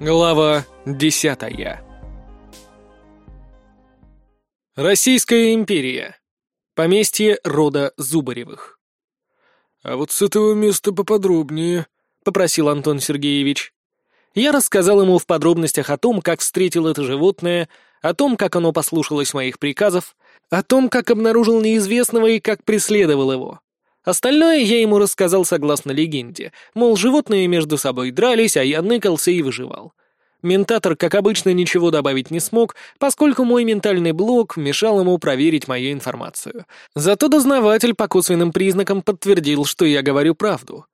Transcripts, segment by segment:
Глава десятая Российская империя. Поместье рода Зубаревых. «А вот с этого места поподробнее», — попросил Антон Сергеевич. Я рассказал ему в подробностях о том, как встретил это животное, о том, как оно послушалось моих приказов, о том, как обнаружил неизвестного и как преследовал его. Остальное я ему рассказал согласно легенде, мол, животные между собой дрались, а я ныкался и выживал. Ментатор, как обычно, ничего добавить не смог, поскольку мой ментальный блок мешал ему проверить мою информацию. Зато дознаватель по косвенным признакам подтвердил, что я говорю правду.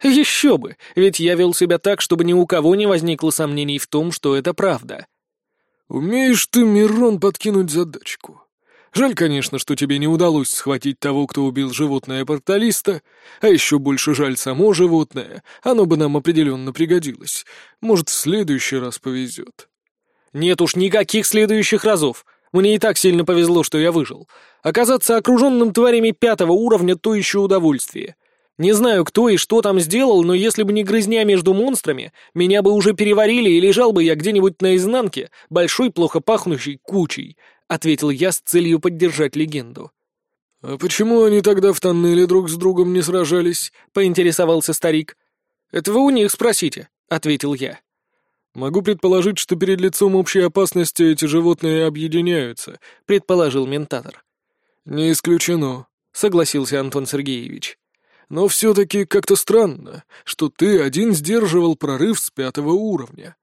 Еще бы, ведь я вел себя так, чтобы ни у кого не возникло сомнений в том, что это правда. «Умеешь ты, Мирон, подкинуть задачку?» Жаль, конечно, что тебе не удалось схватить того, кто убил животное-порталиста, а еще больше жаль само животное, оно бы нам определенно пригодилось. Может, в следующий раз повезет. Нет уж никаких следующих разов. Мне и так сильно повезло, что я выжил. Оказаться окруженным тварями пятого уровня — то еще удовольствие. Не знаю, кто и что там сделал, но если бы не грызня между монстрами, меня бы уже переварили и лежал бы я где-нибудь на изнанке, большой, плохо пахнущей кучей, ответил я с целью поддержать легенду. «А почему они тогда в тоннеле друг с другом не сражались?» — поинтересовался старик. «Это вы у них спросите», — ответил я. «Могу предположить, что перед лицом общей опасности эти животные объединяются», — предположил ментатор. «Не исключено», — согласился Антон Сергеевич. «Но все-таки как-то странно, что ты один сдерживал прорыв с пятого уровня.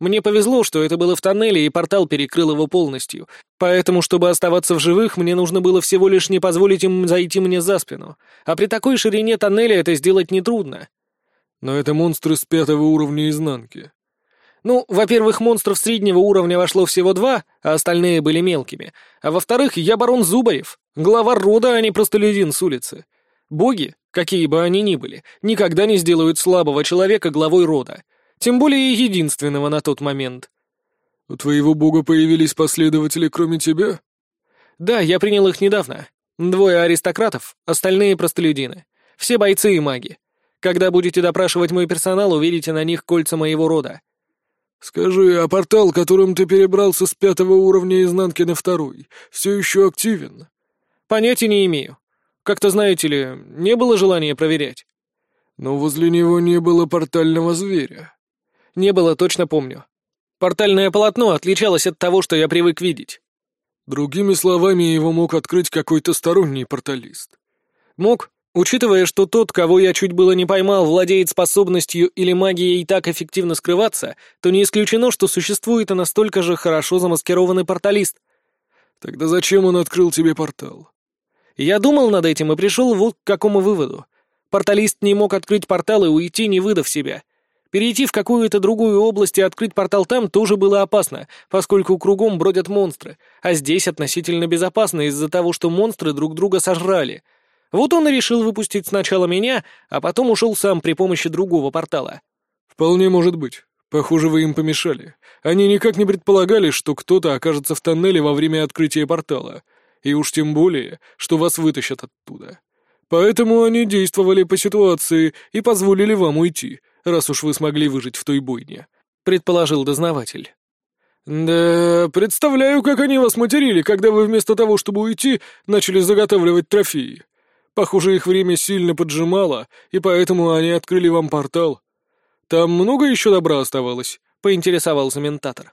Мне повезло, что это было в тоннеле, и портал перекрыл его полностью. Поэтому, чтобы оставаться в живых, мне нужно было всего лишь не позволить им зайти мне за спину. А при такой ширине тоннеля это сделать нетрудно. Но это монстры с пятого уровня изнанки. Ну, во-первых, монстров среднего уровня вошло всего два, а остальные были мелкими. А во-вторых, я барон Зубарев, глава рода, а не простолюдин с улицы. Боги, какие бы они ни были, никогда не сделают слабого человека главой рода. Тем более единственного на тот момент. «У твоего бога появились последователи, кроме тебя?» «Да, я принял их недавно. Двое аристократов, остальные простолюдины. Все бойцы и маги. Когда будете допрашивать мой персонал, увидите на них кольца моего рода». «Скажи, а портал, которым ты перебрался с пятого уровня изнанки на второй, все еще активен?» «Понятия не имею. Как-то, знаете ли, не было желания проверять». «Но возле него не было портального зверя». Не было, точно помню. Портальное полотно отличалось от того, что я привык видеть. Другими словами, его мог открыть какой-то сторонний порталист. Мог, учитывая, что тот, кого я чуть было не поймал, владеет способностью или магией так эффективно скрываться, то не исключено, что существует и настолько же хорошо замаскированный порталист. Тогда зачем он открыл тебе портал? Я думал над этим и пришел вот к какому выводу. Порталист не мог открыть портал и уйти, не выдав себя. Перейти в какую-то другую область и открыть портал там тоже было опасно, поскольку кругом бродят монстры, а здесь относительно безопасно из-за того, что монстры друг друга сожрали. Вот он и решил выпустить сначала меня, а потом ушел сам при помощи другого портала. «Вполне может быть. Похоже, вы им помешали. Они никак не предполагали, что кто-то окажется в тоннеле во время открытия портала. И уж тем более, что вас вытащат оттуда. Поэтому они действовали по ситуации и позволили вам уйти» раз уж вы смогли выжить в той бойне», — предположил дознаватель. «Да, представляю, как они вас материли, когда вы вместо того, чтобы уйти, начали заготавливать трофеи. Похоже, их время сильно поджимало, и поэтому они открыли вам портал. Там много еще добра оставалось?» — поинтересовался ментатор.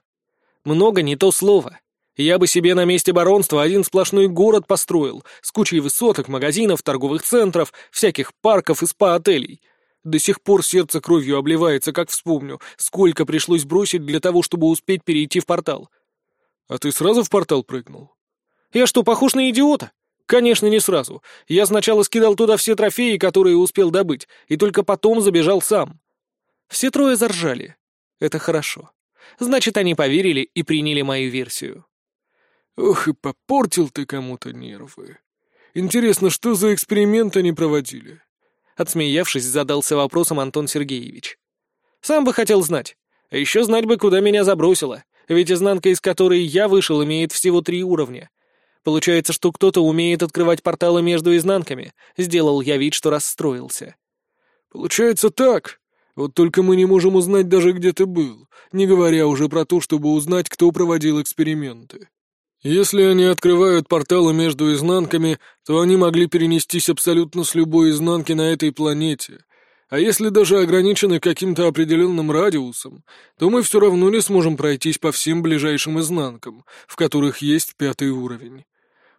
«Много не то слово. Я бы себе на месте баронства один сплошной город построил, с кучей высоток, магазинов, торговых центров, всяких парков и спа-отелей. До сих пор сердце кровью обливается, как вспомню, сколько пришлось бросить для того, чтобы успеть перейти в портал. А ты сразу в портал прыгнул? Я что, похож на идиота? Конечно, не сразу. Я сначала скидал туда все трофеи, которые успел добыть, и только потом забежал сам. Все трое заржали. Это хорошо. Значит, они поверили и приняли мою версию. Ох, и попортил ты кому-то нервы. Интересно, что за эксперимент они проводили? Отсмеявшись, задался вопросом Антон Сергеевич. «Сам бы хотел знать. А еще знать бы, куда меня забросило. Ведь изнанка, из которой я вышел, имеет всего три уровня. Получается, что кто-то умеет открывать порталы между изнанками. Сделал я вид, что расстроился. «Получается так. Вот только мы не можем узнать даже, где ты был, не говоря уже про то, чтобы узнать, кто проводил эксперименты. Если они открывают порталы между изнанками, то они могли перенестись абсолютно с любой изнанки на этой планете. А если даже ограничены каким-то определенным радиусом, то мы все равно не сможем пройтись по всем ближайшим изнанкам, в которых есть пятый уровень.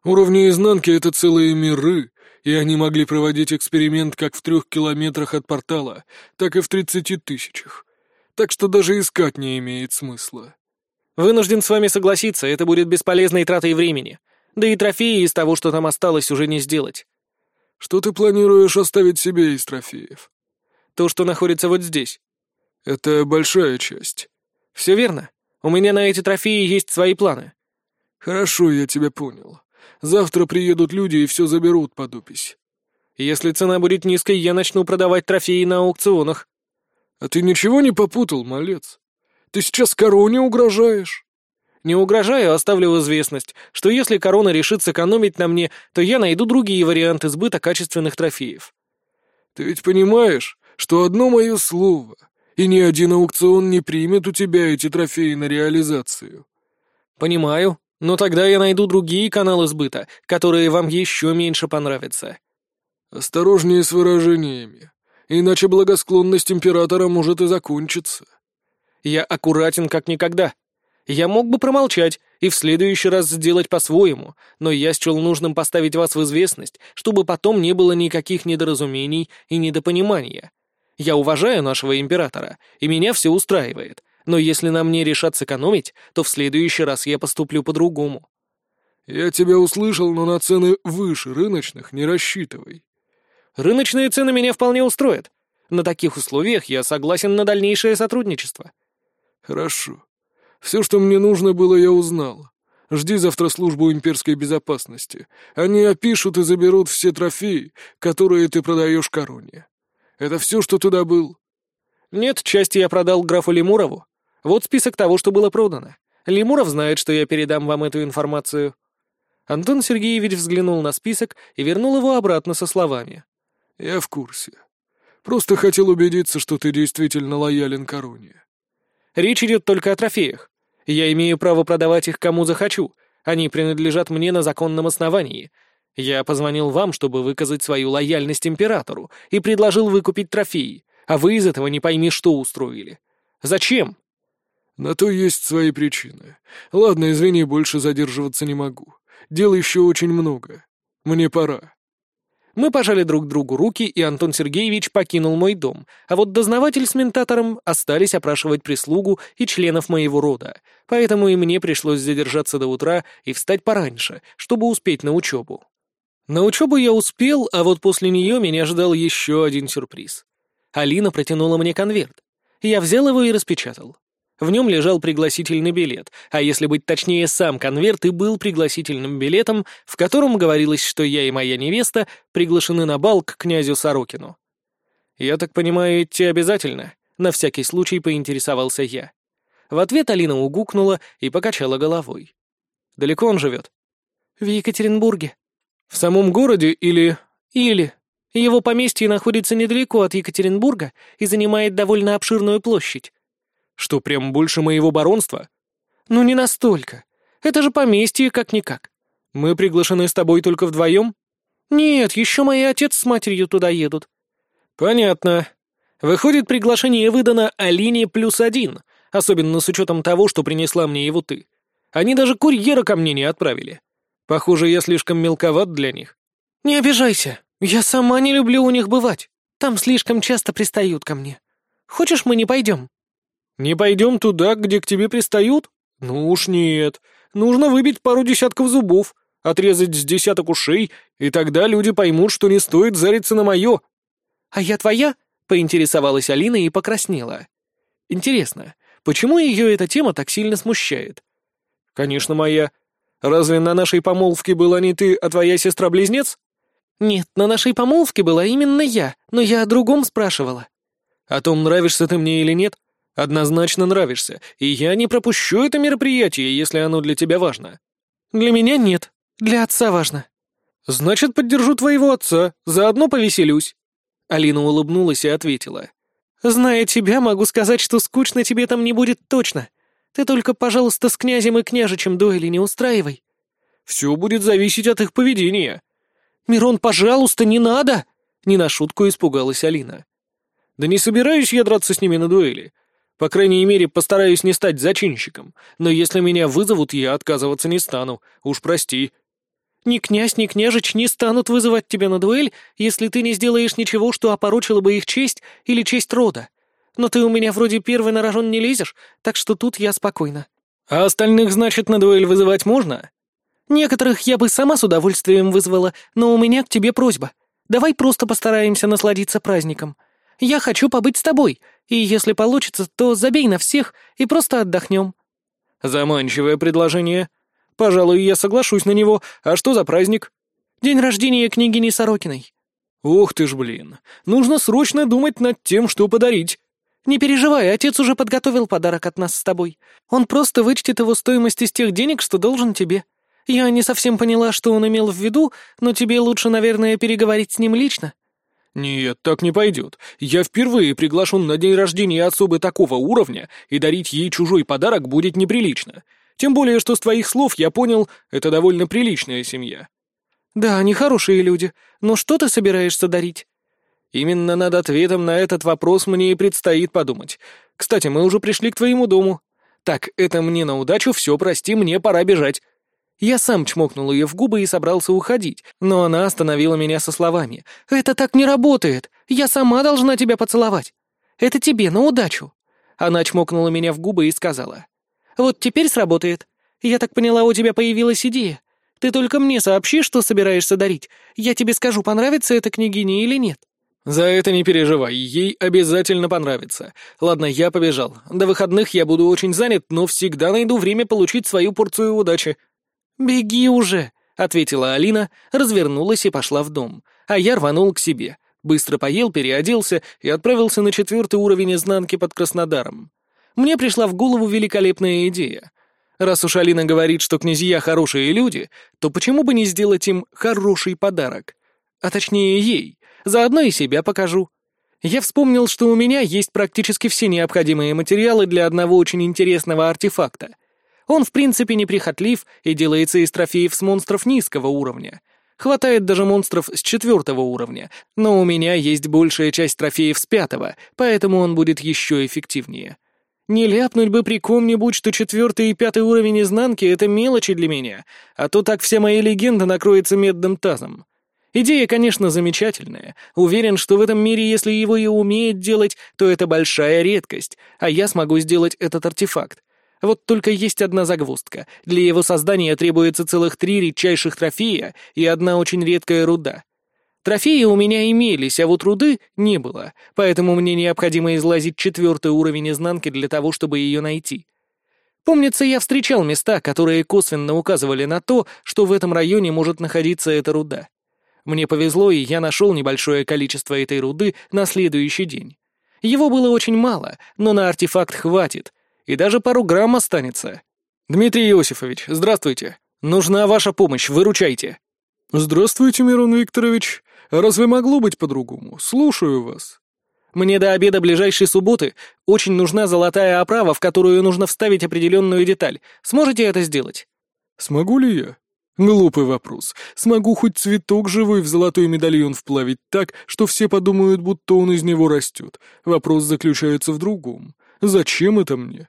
Уровни изнанки — это целые миры, и они могли проводить эксперимент как в трех километрах от портала, так и в тридцати тысячах. Так что даже искать не имеет смысла. Вынужден с вами согласиться, это будет бесполезной тратой времени. Да и трофеи из того, что там осталось, уже не сделать. Что ты планируешь оставить себе из трофеев? То, что находится вот здесь. Это большая часть. Все верно. У меня на эти трофеи есть свои планы. Хорошо, я тебя понял. Завтра приедут люди и все заберут под опись. Если цена будет низкой, я начну продавать трофеи на аукционах. А ты ничего не попутал, малец? Ты сейчас короне угрожаешь? Не угрожаю, оставлю в известность, что если корона решит сэкономить на мне, то я найду другие варианты сбыта качественных трофеев. Ты ведь понимаешь, что одно мое слово, и ни один аукцион не примет у тебя эти трофеи на реализацию. Понимаю, но тогда я найду другие каналы сбыта, которые вам еще меньше понравятся. Осторожнее с выражениями, иначе благосклонность императора может и закончиться. Я аккуратен как никогда. Я мог бы промолчать и в следующий раз сделать по-своему, но я счел нужным поставить вас в известность, чтобы потом не было никаких недоразумений и недопонимания. Я уважаю нашего императора, и меня все устраивает, но если на мне решат сэкономить, то в следующий раз я поступлю по-другому». «Я тебя услышал, но на цены выше рыночных не рассчитывай». «Рыночные цены меня вполне устроят. На таких условиях я согласен на дальнейшее сотрудничество». «Хорошо. Все, что мне нужно было, я узнал. Жди завтра службу имперской безопасности. Они опишут и заберут все трофеи, которые ты продаешь короне. Это все, что туда был?» «Нет, части я продал графу Лемурову. Вот список того, что было продано. Лемуров знает, что я передам вам эту информацию». Антон Сергеевич взглянул на список и вернул его обратно со словами. «Я в курсе. Просто хотел убедиться, что ты действительно лоялен короне». «Речь идет только о трофеях. Я имею право продавать их кому захочу. Они принадлежат мне на законном основании. Я позвонил вам, чтобы выказать свою лояльность императору, и предложил выкупить трофеи, а вы из этого не пойми, что устроили. Зачем?» «На то есть свои причины. Ладно, извини, больше задерживаться не могу. Дел еще очень много. Мне пора». Мы пожали друг другу руки, и Антон Сергеевич покинул мой дом, а вот дознаватель с ментатором остались опрашивать прислугу и членов моего рода, поэтому и мне пришлось задержаться до утра и встать пораньше, чтобы успеть на учебу. На учебу я успел, а вот после нее меня ждал еще один сюрприз. Алина протянула мне конверт. Я взял его и распечатал. В нем лежал пригласительный билет, а если быть точнее, сам конверт и был пригласительным билетом, в котором говорилось, что я и моя невеста приглашены на бал к князю Сорокину. «Я так понимаю, идти обязательно?» — на всякий случай поинтересовался я. В ответ Алина угукнула и покачала головой. «Далеко он живет?» «В Екатеринбурге». «В самом городе или...» «Или...» Его поместье находится недалеко от Екатеринбурга и занимает довольно обширную площадь. Что, прям больше моего баронства? Ну, не настолько. Это же поместье, как-никак. Мы приглашены с тобой только вдвоем? Нет, еще мой отец с матерью туда едут. Понятно. Выходит, приглашение выдано Алине плюс один, особенно с учетом того, что принесла мне его ты. Они даже курьера ко мне не отправили. Похоже, я слишком мелковат для них. Не обижайся, я сама не люблю у них бывать. Там слишком часто пристают ко мне. Хочешь, мы не пойдем? «Не пойдем туда, где к тебе пристают? Ну уж нет. Нужно выбить пару десятков зубов, отрезать с десяток ушей, и тогда люди поймут, что не стоит зариться на мое». «А я твоя?» — поинтересовалась Алина и покраснела. «Интересно, почему ее эта тема так сильно смущает?» «Конечно, моя. Разве на нашей помолвке была не ты, а твоя сестра-близнец?» «Нет, на нашей помолвке была именно я, но я о другом спрашивала». «О том, нравишься ты мне или нет?» Однозначно нравишься, и я не пропущу это мероприятие, если оно для тебя важно. Для меня нет, для отца важно. Значит, поддержу твоего отца, заодно повеселюсь. Алина улыбнулась и ответила. «Зная тебя, могу сказать, что скучно тебе там не будет точно. Ты только, пожалуйста, с князем и княжичем дуэли не устраивай». «Все будет зависеть от их поведения». «Мирон, пожалуйста, не надо!» Не на шутку испугалась Алина. «Да не собираюсь я драться с ними на дуэли. По крайней мере, постараюсь не стать зачинщиком. Но если меня вызовут, я отказываться не стану. Уж прости». «Ни князь, ни княжич не станут вызывать тебя на дуэль, если ты не сделаешь ничего, что опорочило бы их честь или честь рода. Но ты у меня вроде первый на рожон не лезешь, так что тут я спокойна». «А остальных, значит, на дуэль вызывать можно?» «Некоторых я бы сама с удовольствием вызвала, но у меня к тебе просьба. Давай просто постараемся насладиться праздником. Я хочу побыть с тобой, и если получится, то забей на всех и просто отдохнем». «Заманчивое предложение. Пожалуй, я соглашусь на него. А что за праздник?» «День рождения княгини Сорокиной». «Ух ты ж, блин. Нужно срочно думать над тем, что подарить». «Не переживай, отец уже подготовил подарок от нас с тобой. Он просто вычтет его стоимость из тех денег, что должен тебе. Я не совсем поняла, что он имел в виду, но тебе лучше, наверное, переговорить с ним лично». «Нет, так не пойдет. Я впервые приглашен на день рождения особы такого уровня, и дарить ей чужой подарок будет неприлично. Тем более, что с твоих слов я понял, это довольно приличная семья». «Да, они хорошие люди, но что ты собираешься дарить?» «Именно над ответом на этот вопрос мне и предстоит подумать. Кстати, мы уже пришли к твоему дому. Так, это мне на удачу, все, прости, мне пора бежать». Я сам чмокнул ее в губы и собрался уходить, но она остановила меня со словами. «Это так не работает! Я сама должна тебя поцеловать! Это тебе на удачу!» Она чмокнула меня в губы и сказала. «Вот теперь сработает. Я так поняла, у тебя появилась идея. Ты только мне сообщи, что собираешься дарить. Я тебе скажу, понравится это княгине или нет». «За это не переживай, ей обязательно понравится. Ладно, я побежал. До выходных я буду очень занят, но всегда найду время получить свою порцию удачи». «Беги уже!» — ответила Алина, развернулась и пошла в дом, а я рванул к себе. Быстро поел, переоделся и отправился на четвертый уровень изнанки под Краснодаром. Мне пришла в голову великолепная идея. Раз уж Алина говорит, что князья хорошие люди, то почему бы не сделать им хороший подарок? А точнее ей. Заодно и себя покажу. Я вспомнил, что у меня есть практически все необходимые материалы для одного очень интересного артефакта — он, в принципе, неприхотлив и делается из трофеев с монстров низкого уровня. Хватает даже монстров с четвертого уровня, но у меня есть большая часть трофеев с пятого, поэтому он будет еще эффективнее. Не ляпнуть бы при ком-нибудь, что четвертый и пятый уровень изнанки — это мелочи для меня, а то так вся моя легенда накроется медным тазом. Идея, конечно, замечательная. Уверен, что в этом мире, если его и умеет делать, то это большая редкость, а я смогу сделать этот артефакт. Вот только есть одна загвоздка. Для его создания требуется целых три редчайших трофея и одна очень редкая руда. Трофеи у меня имелись, а вот руды не было, поэтому мне необходимо излазить четвертый уровень изнанки для того, чтобы ее найти. Помнится, я встречал места, которые косвенно указывали на то, что в этом районе может находиться эта руда. Мне повезло, и я нашел небольшое количество этой руды на следующий день. Его было очень мало, но на артефакт хватит, и даже пару грамм останется. Дмитрий Иосифович, здравствуйте. Нужна ваша помощь, выручайте. Здравствуйте, Мирон Викторович. Разве могло быть по-другому? Слушаю вас. Мне до обеда ближайшей субботы очень нужна золотая оправа, в которую нужно вставить определенную деталь. Сможете это сделать? Смогу ли я? Глупый вопрос. Смогу хоть цветок живой в золотой медальон вплавить так, что все подумают, будто он из него растет. Вопрос заключается в другом. Зачем это мне?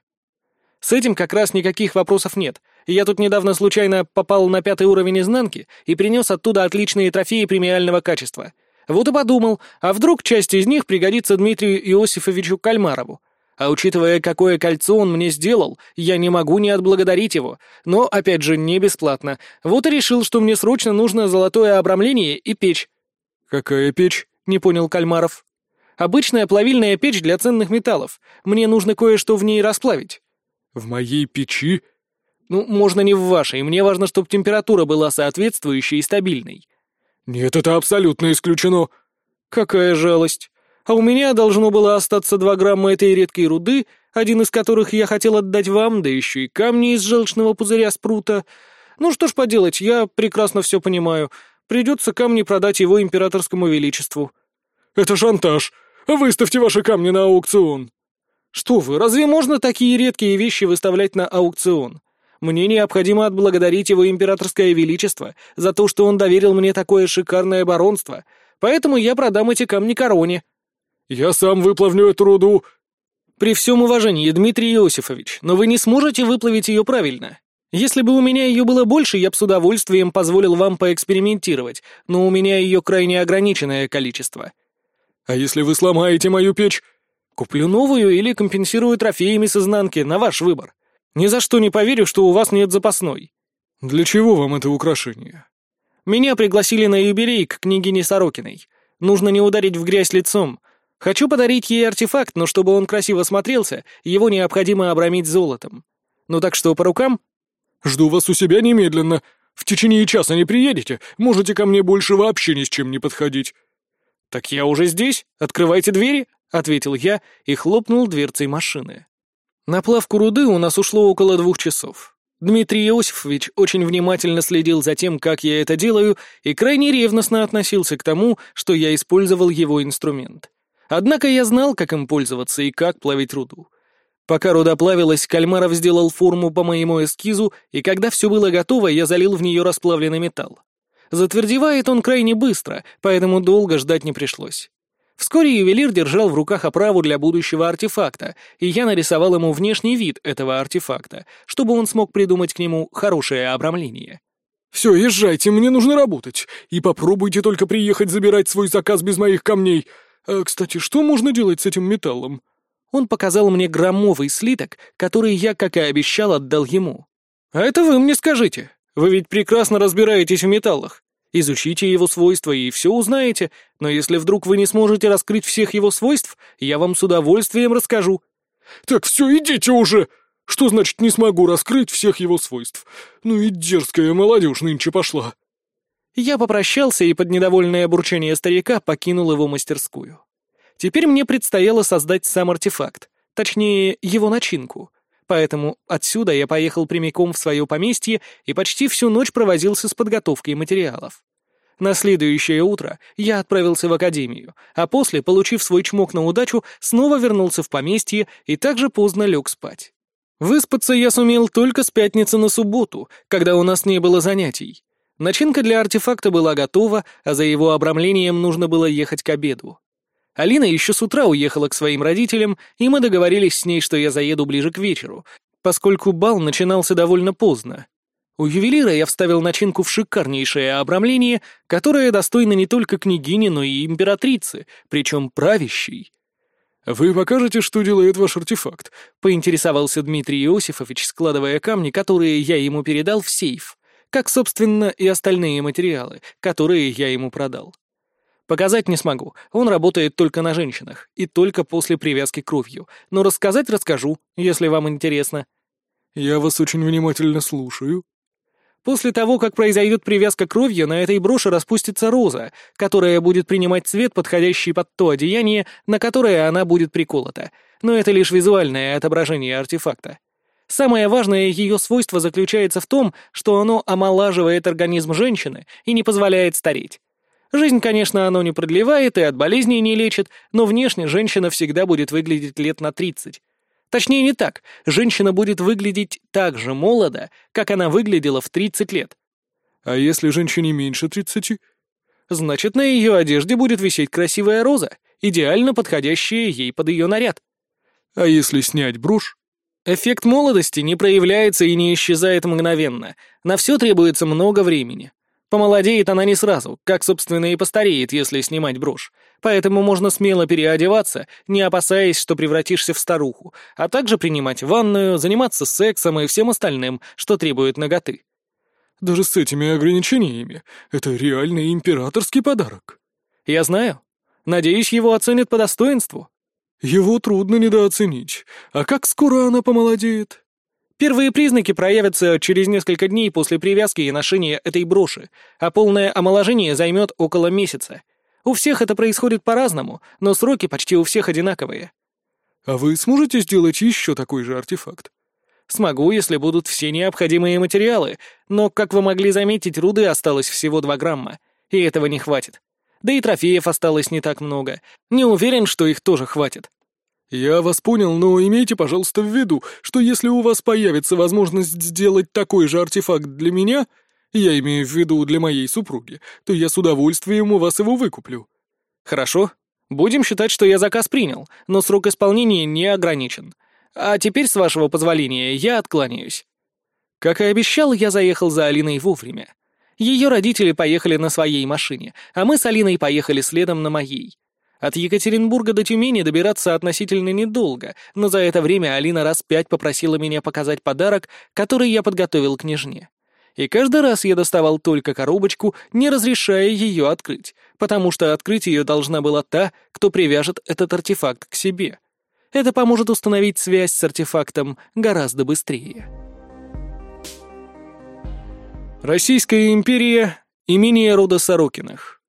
С этим как раз никаких вопросов нет. Я тут недавно случайно попал на пятый уровень изнанки и принес оттуда отличные трофеи премиального качества. Вот и подумал, а вдруг часть из них пригодится Дмитрию Иосифовичу Кальмарову. А учитывая, какое кольцо он мне сделал, я не могу не отблагодарить его. Но, опять же, не бесплатно. Вот и решил, что мне срочно нужно золотое обрамление и печь. «Какая печь?» — не понял Кальмаров. «Обычная плавильная печь для ценных металлов. Мне нужно кое-что в ней расплавить». «В моей печи?» «Ну, можно не в вашей. Мне важно, чтобы температура была соответствующей и стабильной». «Нет, это абсолютно исключено». «Какая жалость. А у меня должно было остаться два грамма этой редкой руды, один из которых я хотел отдать вам, да еще и камни из желчного пузыря спрута. Ну что ж поделать, я прекрасно все понимаю. Придется камни продать его императорскому величеству». «Это шантаж. Выставьте ваши камни на аукцион!» «Что вы, разве можно такие редкие вещи выставлять на аукцион? Мне необходимо отблагодарить его императорское величество за то, что он доверил мне такое шикарное баронство, поэтому я продам эти камни короне». «Я сам выплавлю эту руду!» «При всем уважении, Дмитрий Иосифович, но вы не сможете выплавить ее правильно. Если бы у меня ее было больше, я бы с удовольствием позволил вам поэкспериментировать, но у меня ее крайне ограниченное количество». «А если вы сломаете мою печь?» «Куплю новую или компенсирую трофеями с изнанки, на ваш выбор. Ни за что не поверю, что у вас нет запасной». «Для чего вам это украшение?» «Меня пригласили на юбилей к княгине Сорокиной. Нужно не ударить в грязь лицом. Хочу подарить ей артефакт, но чтобы он красиво смотрелся, его необходимо обрамить золотом. Ну так что, по рукам?» Жду вас у себя немедленно. В течение часа не приедете, можете ко мне больше вообще ни с чем не подходить». «Так я уже здесь. Открывайте двери», — ответил я и хлопнул дверцей машины. На плавку руды у нас ушло около двух часов. Дмитрий Иосифович очень внимательно следил за тем, как я это делаю, и крайне ревностно относился к тому, что я использовал его инструмент. Однако я знал, как им пользоваться и как плавить руду. Пока руда плавилась, Кальмаров сделал форму по моему эскизу, и когда все было готово, я залил в нее расплавленный металл. Затвердевает он крайне быстро, поэтому долго ждать не пришлось. Вскоре ювелир держал в руках оправу для будущего артефакта, и я нарисовал ему внешний вид этого артефакта, чтобы он смог придумать к нему хорошее обрамление. «Все, езжайте, мне нужно работать, и попробуйте только приехать забирать свой заказ без моих камней. А, кстати, что можно делать с этим металлом?» Он показал мне громовый слиток, который я, как и обещал, отдал ему. «А это вы мне скажите. Вы ведь прекрасно разбираетесь в металлах. Изучите его свойства и все узнаете, но если вдруг вы не сможете раскрыть всех его свойств, я вам с удовольствием расскажу». «Так все, идите уже! Что значит не смогу раскрыть всех его свойств? Ну и дерзкая молодежь нынче пошла». Я попрощался и под недовольное бурчание старика покинул его мастерскую. Теперь мне предстояло создать сам артефакт, точнее, его начинку. Поэтому отсюда я поехал прямиком в свое поместье и почти всю ночь провозился с подготовкой материалов. На следующее утро я отправился в академию, а после, получив свой чмок на удачу, снова вернулся в поместье и также поздно лег спать. Выспаться я сумел только с пятницы на субботу, когда у нас не было занятий. Начинка для артефакта была готова, а за его обрамлением нужно было ехать к обеду. Алина еще с утра уехала к своим родителям, и мы договорились с ней, что я заеду ближе к вечеру, поскольку бал начинался довольно поздно. У ювелира я вставил начинку в шикарнейшее обрамление, которое достойно не только княгини, но и императрицы, причем правящей. «Вы покажете, что делает ваш артефакт?» — поинтересовался Дмитрий Иосифович, складывая камни, которые я ему передал в сейф, как, собственно, и остальные материалы, которые я ему продал. Показать не смогу, он работает только на женщинах, и только после привязки кровью, но рассказать расскажу, если вам интересно. Я вас очень внимательно слушаю. После того, как произойдет привязка кровью, на этой броши распустится роза, которая будет принимать цвет, подходящий под то одеяние, на которое она будет приколота. Но это лишь визуальное отображение артефакта. Самое важное ее свойство заключается в том, что оно омолаживает организм женщины и не позволяет стареть. Жизнь, конечно, оно не продлевает и от болезней не лечит, но внешне женщина всегда будет выглядеть лет на 30. Точнее, не так. Женщина будет выглядеть так же молодо, как она выглядела в 30 лет. А если женщине меньше 30? Значит, на ее одежде будет висеть красивая роза, идеально подходящая ей под ее наряд. А если снять брошь? Эффект молодости не проявляется и не исчезает мгновенно. На все требуется много времени. Помолодеет она не сразу, как, собственно, и постареет, если снимать брошь. Поэтому можно смело переодеваться, не опасаясь, что превратишься в старуху, а также принимать ванную, заниматься сексом и всем остальным, что требует ноготы. Даже с этими ограничениями это реальный императорский подарок. Я знаю. Надеюсь, его оценят по достоинству. Его трудно недооценить. А как скоро она помолодеет? Первые признаки проявятся через несколько дней после привязки и ношения этой броши, а полное омоложение займет около месяца. У всех это происходит по-разному, но сроки почти у всех одинаковые. А вы сможете сделать еще такой же артефакт? Смогу, если будут все необходимые материалы, но, как вы могли заметить, руды осталось всего 2 грамма, и этого не хватит. Да и трофеев осталось не так много. Не уверен, что их тоже хватит. «Я вас понял, но имейте, пожалуйста, в виду, что если у вас появится возможность сделать такой же артефакт для меня, я имею в виду для моей супруги, то я с удовольствием у вас его выкуплю». «Хорошо. Будем считать, что я заказ принял, но срок исполнения не ограничен. А теперь, с вашего позволения, я откланяюсь». Как и обещал, я заехал за Алиной вовремя. Ее родители поехали на своей машине, а мы с Алиной поехали следом на моей. От Екатеринбурга до Тюмени добираться относительно недолго, но за это время Алина раз пять попросила меня показать подарок, который я подготовил княжне. И каждый раз я доставал только коробочку, не разрешая ее открыть, потому что открыть ее должна была та, кто привяжет этот артефакт к себе. Это поможет установить связь с артефактом гораздо быстрее. Российская империя, имение рода Сорокиных.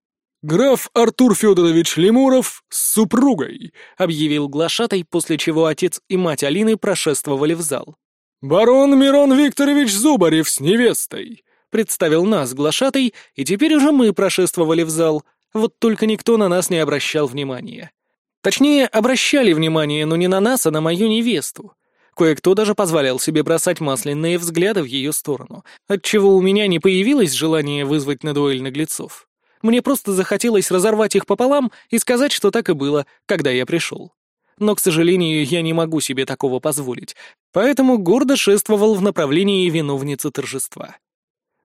«Граф Артур Федорович Лемуров с супругой», — объявил глашатай, после чего отец и мать Алины прошествовали в зал. «Барон Мирон Викторович Зубарев с невестой», — представил нас глашатай, и теперь уже мы прошествовали в зал, вот только никто на нас не обращал внимания. Точнее, обращали внимание, но не на нас, а на мою невесту. Кое-кто даже позволял себе бросать масляные взгляды в ее сторону, отчего у меня не появилось желания вызвать на дуэль наглецов. Мне просто захотелось разорвать их пополам и сказать, что так и было, когда я пришел. Но, к сожалению, я не могу себе такого позволить, поэтому гордо шествовал в направлении виновницы торжества.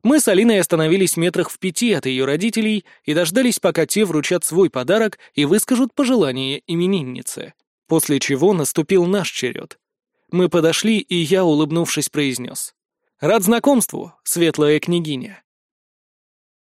Мы с Алиной остановились метрах в пяти от ее родителей и дождались, пока те вручат свой подарок и выскажут пожелания имениннице. После чего наступил наш черед. Мы подошли, и я, улыбнувшись, произнес. «Рад знакомству, светлая княгиня».